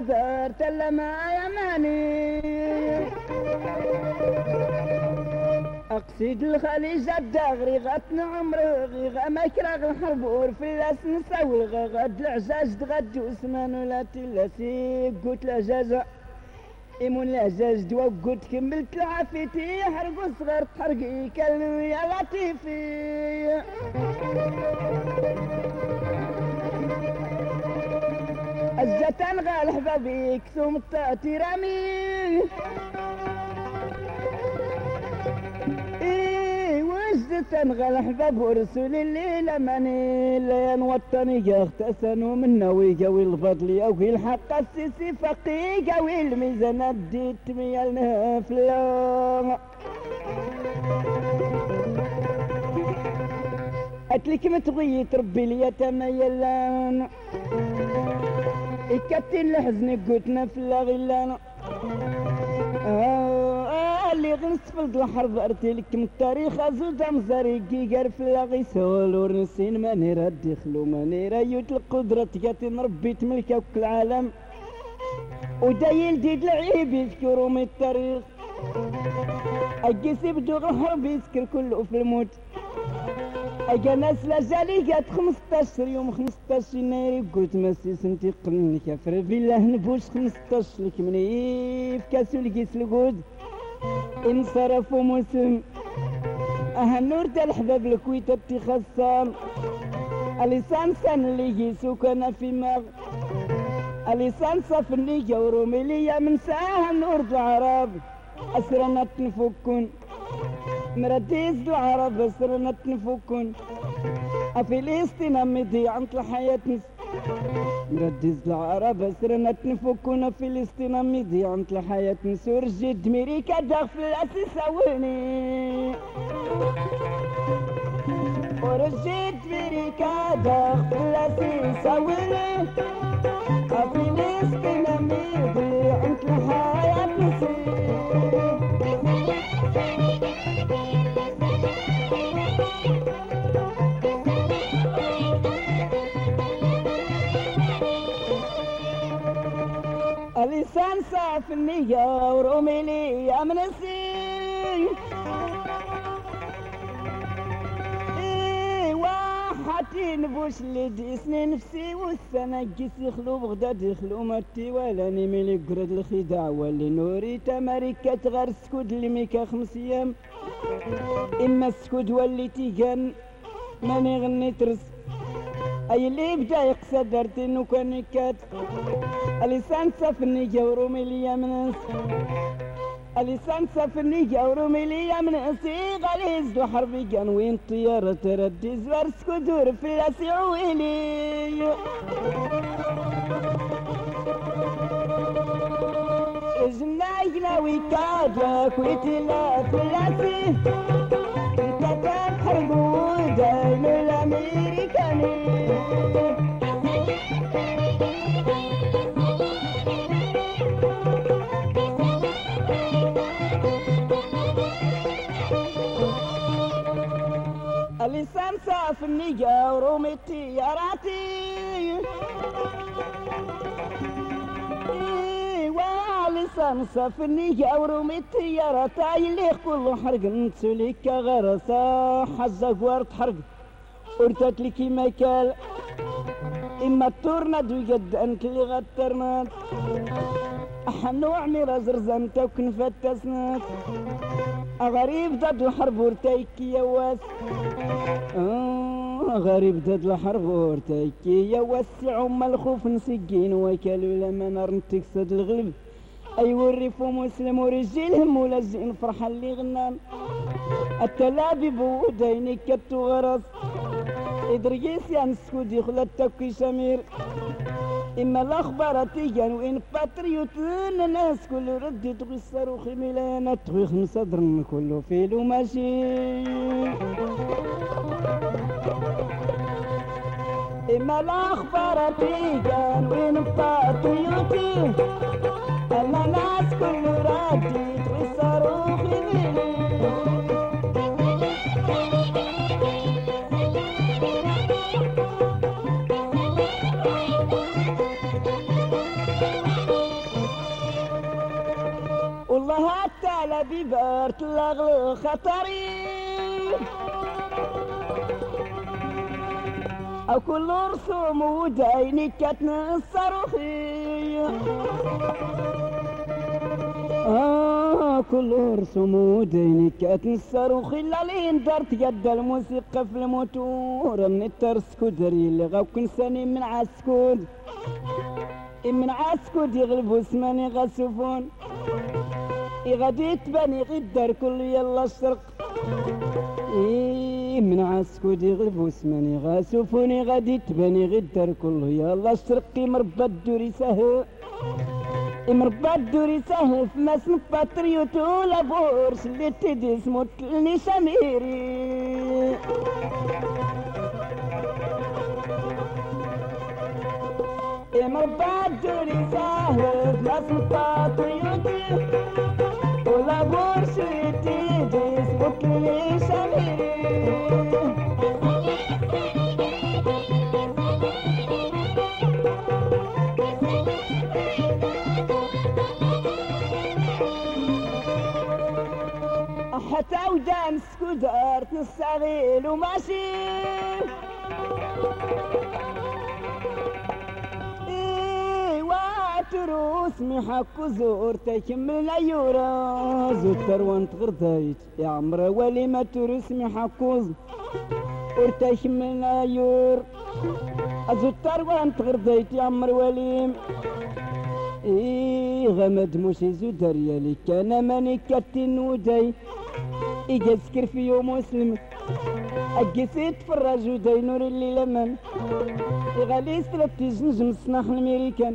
كنا يقدر تلا ما يماني أقصد الخليج الدغري غتن عمري غا مكرغ الحربور في اللاس نساوي غد العجاج غد عثمان ولا تلاسي قلت العجاج إيمون العجاج دوا قلت كملت العافيتي حرقو صغير تحرقي كلمي يا لطيفي. الزتان غال حبابيك ثم رامي إيه انغل حباب ورسول الليلة ماني لين وطني اغتسنوا منا ويقوي الفضل يوي الحق السيسي فقي قوي الميزان اديت ميالنا فلا أتلك متغي تربي لي تميلان إكتين لحزني قوتنا في غلان آه آه اللي غنسفلد الحرب ارتلك من التاريخ ازود مزاريكي قرف لاغي سول ورنسين ماني راد يخلو ماني رايوت القدرة تقاتي نربي تملك العالم. ودايل ديد العيب يذكروا من التاريخ. أجيس يبدو الحرب يذكر كله في الموت. أجا ناس لا جالي قات 15 يوم 15 يناير قلت مسي سنتي قلن كافر. بالله نبوش 15 لك منيف كاسو لقيس القود. انصرفوا موسم أها النور تاع الحباب الكويت اتخاذ صام اللسان سان اللي يسو كان في مغ اللسان صف اللي جورو مليا من ساها النور العرب أسرنا تنفكون مرتيز العرب أسرنا تنفكون أفلسطين أمدي عن الحياة مردز العرب أسرنا تنفكون فلسطين أمدي عن الحياة نسور جد ميريكا داخل الأساس أولي ورجيت ميريكا داخل الأساس أولي أفلسطين النية ورومي لي يا منسي إيه واحد نبوش اللي ديسني نفسي والسنة قيس يخلو بغداد يخلو مرتي ولا نميلي قرد الخداع واللي نوري تماريكا غير سكود اللي ميكا خمس أيام. إما السكود واللي تيجان ماني غني ترس. أي اللي بدا يقصى درتي وكان كات اللسان سفني جورو مليا من اللسان سفني جورو مليا من غليز وحربي كان وين طيارة تردي زوار سكدور في الاسيويلي جناينا ويكاد لا الامريكاني اللسان صاف النية ورومي التياراتي النية ورومي اللي كل حرق نتسوليك غرسة حزة ورد حرق ورتت لك مكال إما التورناد ويقد أنت اللي غترنات. حنو عميرة زرزمتا وكنفتسنات غريب ضد الحرب ورتيكي يا واس. آه غريب ضد الحرب ورتيكي يا وسع ام الخوف نسجين وكالو لما نار تكسد الغلب. أي وريف مسلم ورجالهم ولزين فرحة اللي غنان. التلابي بوديني كتو غرس. إدريس ينسكود يخلط تكي شمير إما تيجان وإن باتريوت الناس كل رد تغي الصاروخ ميلانا تغي خمسة درن كله فيلو ماشي إما الأخبار تيجان وين ببارت الأغلى خطري. أو كل رسوم ودعيني كتنصرخي. آه كل رسوم ودعيني كتنصرخي. لالين دارت يد الموسيقى في الموتور. من الترسكودري اللي غاو كنساني من عسكود. من عسكود يغلبوا سماني غاسوفون غادي تباني غدار كل يلا الشرق إيه من عسكود يغلبوا سماني غاسوفوني غادي تباني غدار كل يلا الشرق مربى الدوري سهل مربى الدوري سهل في ماس باتريوت ولا بورس اللي تدي سموت لني شميري مربى الدوري سهل في ماس باتريوت حتى ودان سكودر تنستغيل وماشي. تروس محك وزور تكمل يورا زوتر وانت غردايت يا عمر ولي ما تروس محكوز ورتكمل يور. أزوتر وانت غردايت يا عمر وليم إيه غمد موسي زودر يالي كان ماني كاتين وداي. إيجاسكر في يوم مسلم. أجسيت في الرجو داي نور اللي لمن. إغالي سلبتي جنجم صناح الميريكان.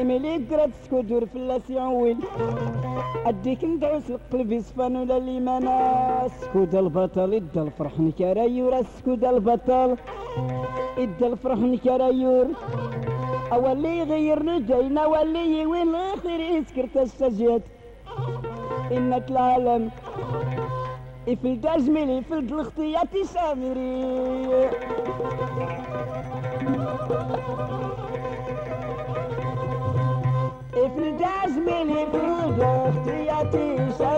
إميلي قرات سكودور في اللاسي عويل أديك ندعوس القلب يصفان ولا ليمانا سكود البطل إدى الفرح نكرايور سكود البطل إدى الفرح نكرايور أولي يغير رجينا ولي وين الآخر يسكرت السجيت. إنك العالم. يفلد أجملي يفلد الاختيات سامري. يفلد أجملي يفلد الاختيات سامري.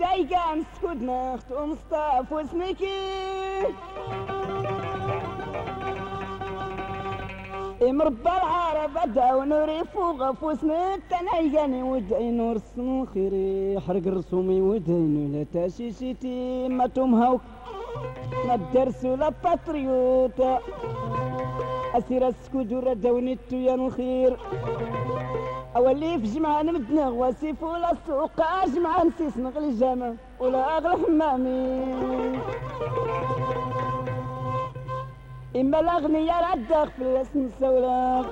دايقان اسكت نخت ومصطاف وسنكي مربى العرب بدا ونوري فوق فوسن التنايقاني ودعي نور الصنخيري حرق رسومي ودين ولا تاشيشتي ما تمهوك ما الدرس ولا باتريوت أسير السكوت ردونيتو يا الخير. أولي في جمعة نمدنا غواسيف ولا السوق جمعة نسيس نغلي الجامع ولا أغلى حمامي. إما الأغنياء ردخ في الاسم سولاق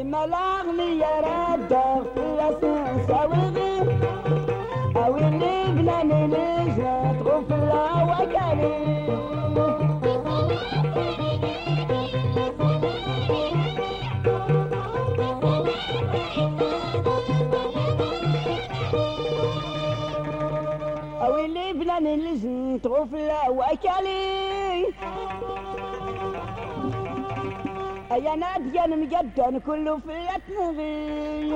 إما الأغنياء ردخ في الاسم سولاق أو اللي بناني لجنة غفلة وكالي اللي بناني لجنة غفلة وكالي أيا ناديا مقدن كله في تنغي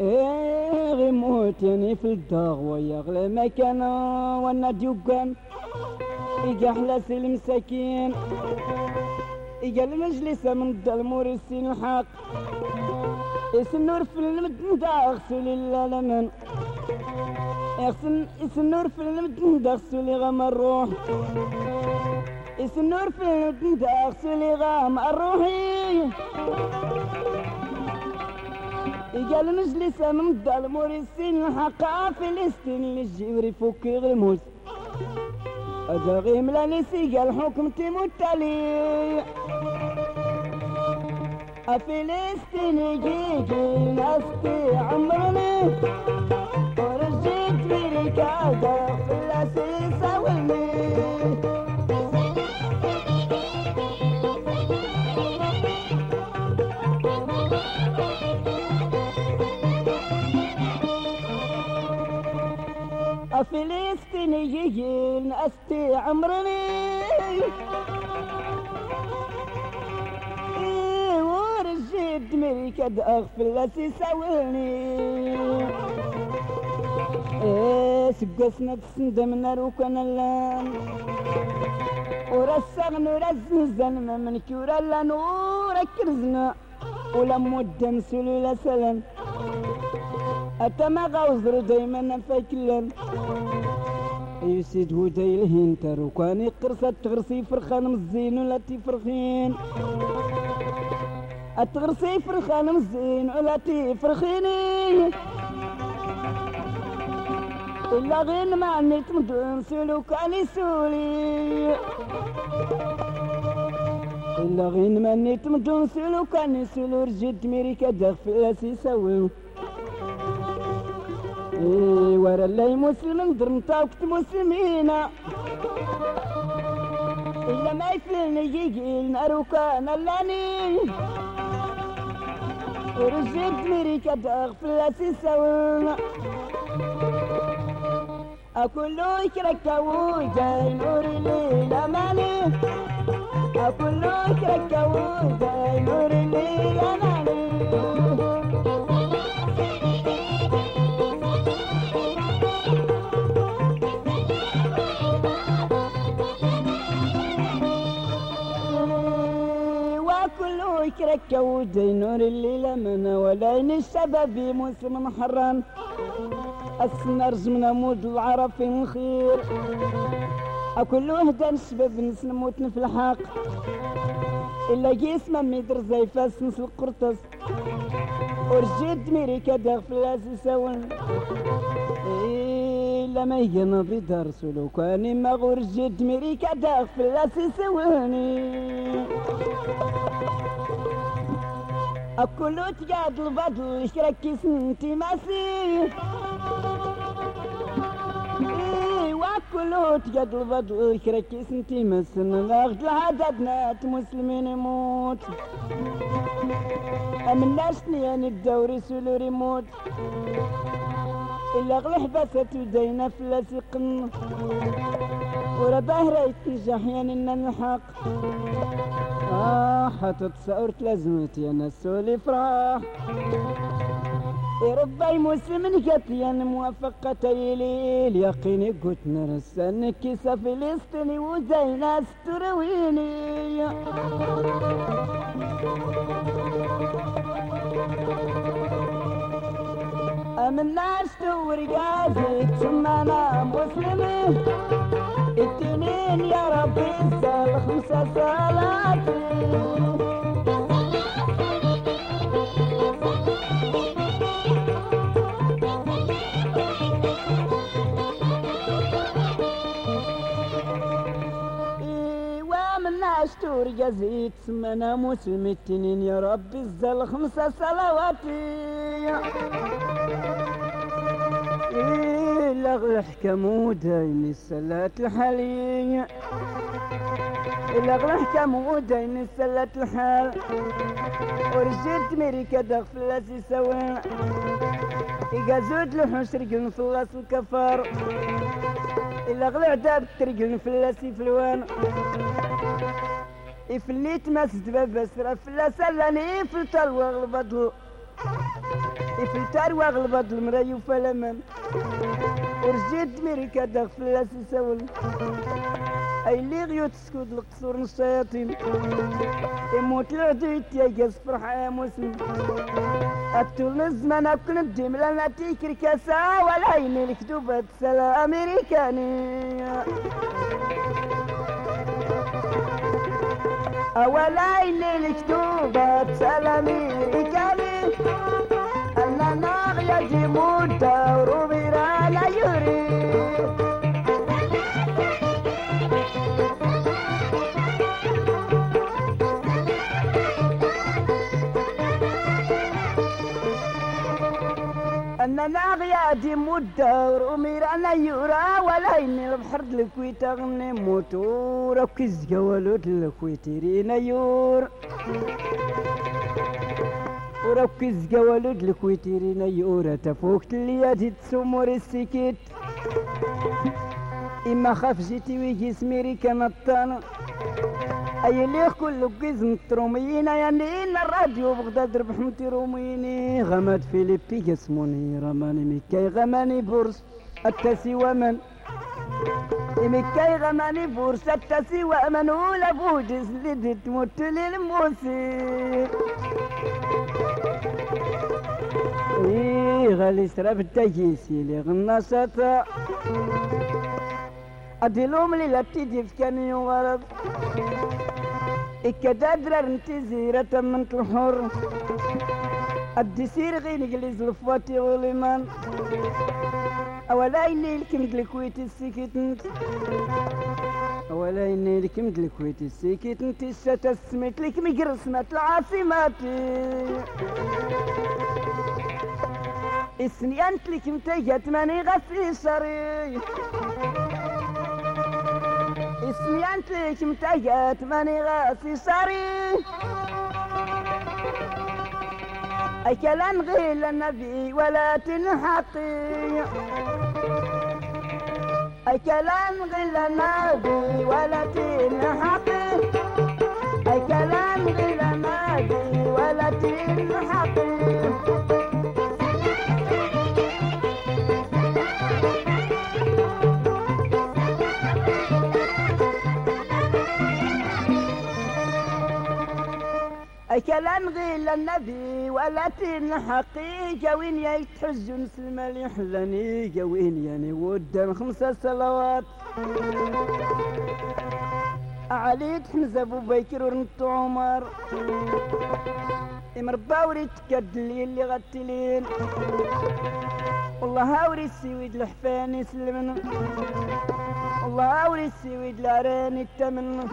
إيه غيموت يعني في الدار ويغلى مكان وأنا ديوكان إيجا حلاس المساكين إيجا المجلس من الظلمور السين الحق النور في المدن دا اغسل اغسل النور في المدن دا اغسل غم الروح النور في المدن دا اغسل غم الروحي قال مجلس من الظلم ورسين الحق فلسطين اللي جيوري فوق غلموس أجا غيم لانسي قال حكم تيموت تالي فلسطين جيجي ناستي عمرني فلسطينيين أستي عمرني. ورجيت مريكة أغفل لسي إيه سقسنا تسندمنا روكنا اللان ورسغنا ورزن زلمة من كورا لا نور كرزنا. ولم ودم سلولة سلام. أتما غوزر دايما فاكلن يسيد هدي الهنتر وكان قرصة تغرسي فرخان مزين ولا تفرخين أتغرسي فرخان مزين ولا تفرخيني إلا غين ما عنيت مدون سلو كان يسولي إلا غين ما عنيت مدون سلو كان يسولي رجيت ميريكا دغفل لاسي سوي. إيه ورا اللي مسلم درمتا وقت مسلمين إلا ما يفلن يجي المروكان اللاني ورجيت مريكا داغ في أكلو يكركا وجاي نور الليل أماني أكلو يكركا وجاي نور الليل أماني وكلو ودي نور من ولين الشباب مسلم حران السنر جمنا مود العرب في الخير. أكل وحدة الشباب نس نموت في الحق. إلا جسم ميدر زي فاس نس القرطس. ورجيت ميريكا داغ في لازي سون إلا ما هي درس ولو كان ما ميريكا داغ في لازي سواني أكلو تقاد البدل شركي سنتي ماسي. وكلو تقاد البدل شركي سنتي مسن. الأخذ العدد مسلمين يموت. أمن ناشني الدوري سولو ريموت إلا غلح بسة ودينا في لاسقن ورا باهرة يتنجح يعني الحق آه حطت سأرت لازمتي أنا سولي فراح ربي مسلم قتلي موافقة لي اليقين قلت نرسل كيسة فلسطيني وزي ناس ترويني أمن ناس ورقازك ثم أنا مسلمين التنين يا ربي السال خمسة صلاتي أشتور جزيت سمنا مسلم التنين يا ربي الزل خمسة صلواتي لغ الحكم ودين السلات الحالية لغ الحكم ودين السلات الحال. ورجيت مريكا دغ في لاسي سوا. إيقازود لحوش رجل في اللاس الكفار. إلا غلع داب ترجل في اللاسي فلوان إفليت ما ستباب سرا فلا سلاني إفلت الوغل إفلت الوغل مرايو فلمن ورجيت ميريكا داغ فلاس يساول أي اللي غيو القصور الشياطين يموت العديت يا جاز فرحة يا مسلم أتول الزمان أكون الدم لنا تيكر كاسا والعين الكتوبة سلا ولا اللي كتوبة سلامي إكالي ألا ناغ يجي موتا أننا غيادي مدور أميرانا يورا ولا إني البحر الكويت أغني موتور كيز قوالود الكويتيرين يور. وركز قوالود الكويتيرين يورا تفوق اللي تسمور السكيت. إما خاف جيتي ويجي سميري كنطانا اي اللي كل قيز نتروميين يعني إن الراديو بغداد ربح متروميني غماد فيليبي جسموني رماني ميكاي غماني بورس التاسي ومن. ميكاي غماني بورس التاسي ومن. ولا بوجس اللي تموت للموسي. إيه غالي سراب التجيسي اللي غناشاتا أدلوم في كان يغرب إكدادر انتي زيرة من الحر أدي سير غير نجلس الفواتي غلمان أولا إني لكم دلكويت السكت أولا إني لكم دلكويت السكت انت ستسمت لك مقرسمة العاصمات أنت لك متجت ماني غسي شري ليش متأجت ماني غاسي صاري أكلان غير النبي ولا تنحقي أكلان غير النبي ولا تنحقي أكلان غير النبي ولا تنحقي كلام غير النبي ولا تنحقي جوين يا يتحزن سلمى حلاني جوين يعني ودن خمسة صلوات علي حمزة أبو بكر ورنت عمر. مربا وريت كدلي اللي غتلين. والله هاوري السويد الحفاني يسلمن والله هاوري السويد العراني التمن.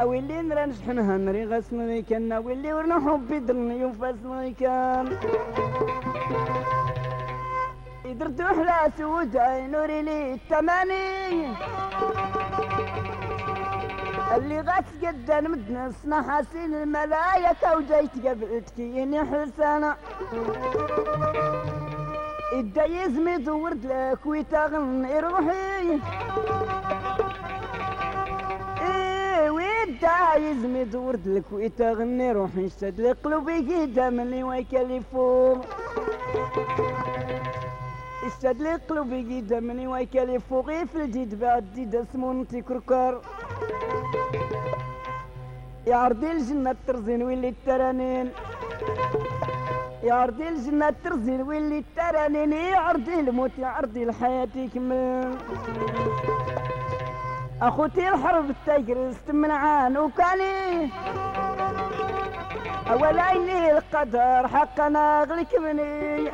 أولي نرى نشحنها نري غسمي كان أولي ورنا حبي درني وفاسمي كان. درت أحلى سوداي نوري لي التماني اللي غاس قدا مدنسنا حاسين الملايكة وجيت قبلتك إني حسانة إدا يزمي دورد لك ويتغني روحي دايز مدورد لك ويتغني روحي اشتد لقلوبي كيدا مني ويكلفو. اشتد لقلوبي كيدا مني ويكلفو. غير في الجيد بعد جيد اسمو نتي كركر يا عرضي الجنة ترزين ويلي الترانين يا عرضي الجنة ترزين ويلي الترانين يا عرضي الموت يا عرضي الحياة يكمل. أخوتي الحرب التجري استمنعان وكاني أولا إني القدر حقنا اغلك مني.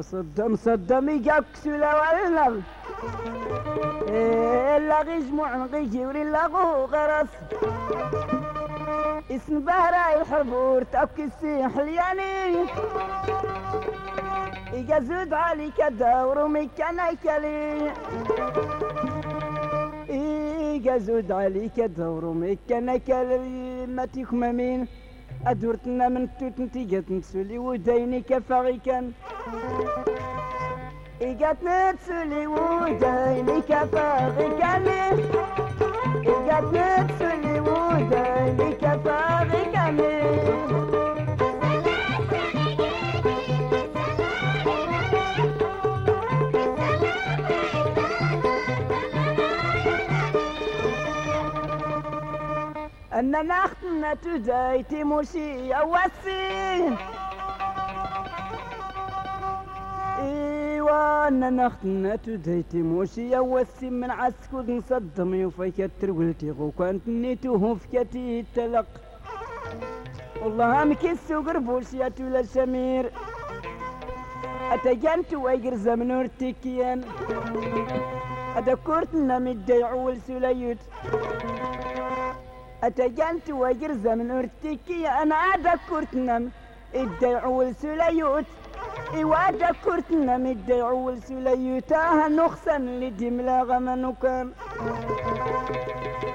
صدم صدم يجاك سلا والنغ إلا غيجمع غيجي ولا غو غرس. إسم بهرا الحرب ورتاكي السيح الياني. يجزد عليك الدور مكانك لي يجزد عليك الدور مكانك لي ما تيكم مين؟ أدورتنا من توت نتيجة نتسولي ودينك فاغيكا إيجات نتسولي ودينك فاغيكا إيجات نتسولي ودينك أننا أختنا تزايتي موسي أوسي إيوا أننا أختنا تزايتي موسي أوسي من عسكود نصدم يوفيك الترولتي غو كانت نيتوه فكتي تلق. والله مكي السوق ربوشيات ولا شمير. أتجنت ويقر زمنور تكيان. أتكورتنا مديع والسليوت أتجنت وجر زمن أرتكي أنا أذكرتنا الدعو سليوت. إيوا ذكرتنا من سليوت. آه نخسن لدم لا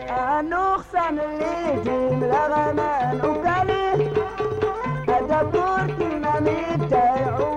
آه نخسن لدم لا غمنكم أذكرتنا من الدعو